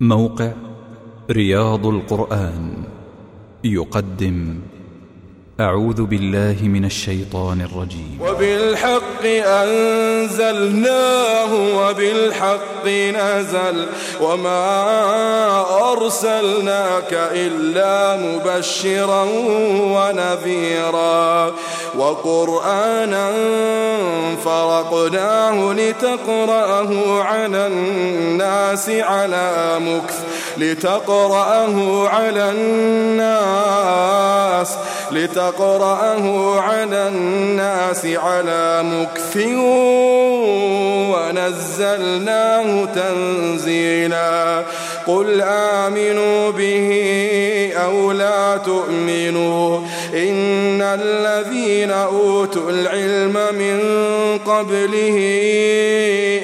موقع رياض القرآن يقدم أعوذ بالله من الشيطان الرجيم. وبالحق أنزلناه وبالحق نزل وما أرسلناك إلا مبشرا ونذيرا وقرآنا فرقناه لتقرأه على الناس على مكث لتقرأه على الناس لتقرأه على الناس على مكث ونزلناه تنزيلا. قل آمنوا به أو لا تؤمنوا إن الذين أوتوا العلم من قبله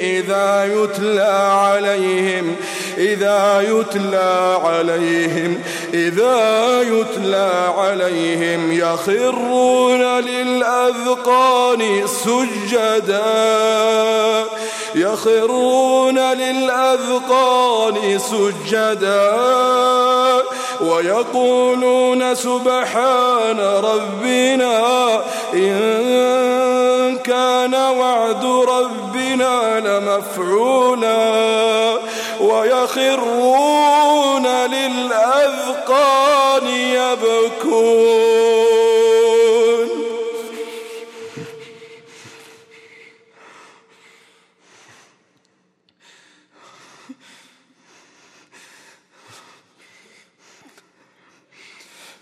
إذا يتلى عليهم إذا يتلى عليهم إذا يتلى عليهم يخرون للأذقان سجدا. يخرون للأذقان سجدا. ويقولون سبحان ربنا إن كان وعد ربنا لمفعولا. ويخرون للأذقان يبكون.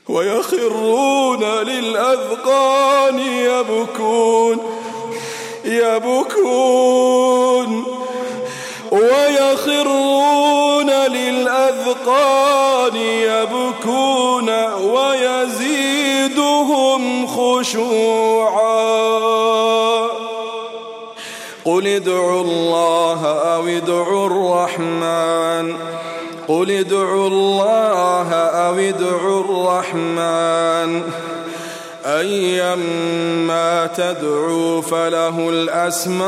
ويخرون للأذقان يبكون يبكون. ويخرون للأذقان يبكون ويزيدهم خشوعا. قل ادعوا الله أو ادعوا الرحمن. قل ادعوا الله أو ادعوا الرحمن. أيما تدعوا فله الأسماء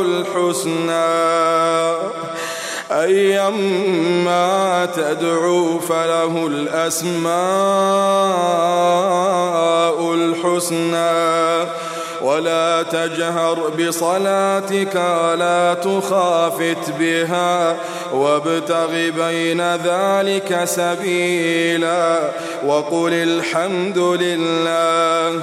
الحسنى. أيما تدعوا فله الأسماء الحسنى. ولا تجهر بصلاتك ولا تخافت بها. وابتغ بين ذلك سبيلا. وقل الحمد لله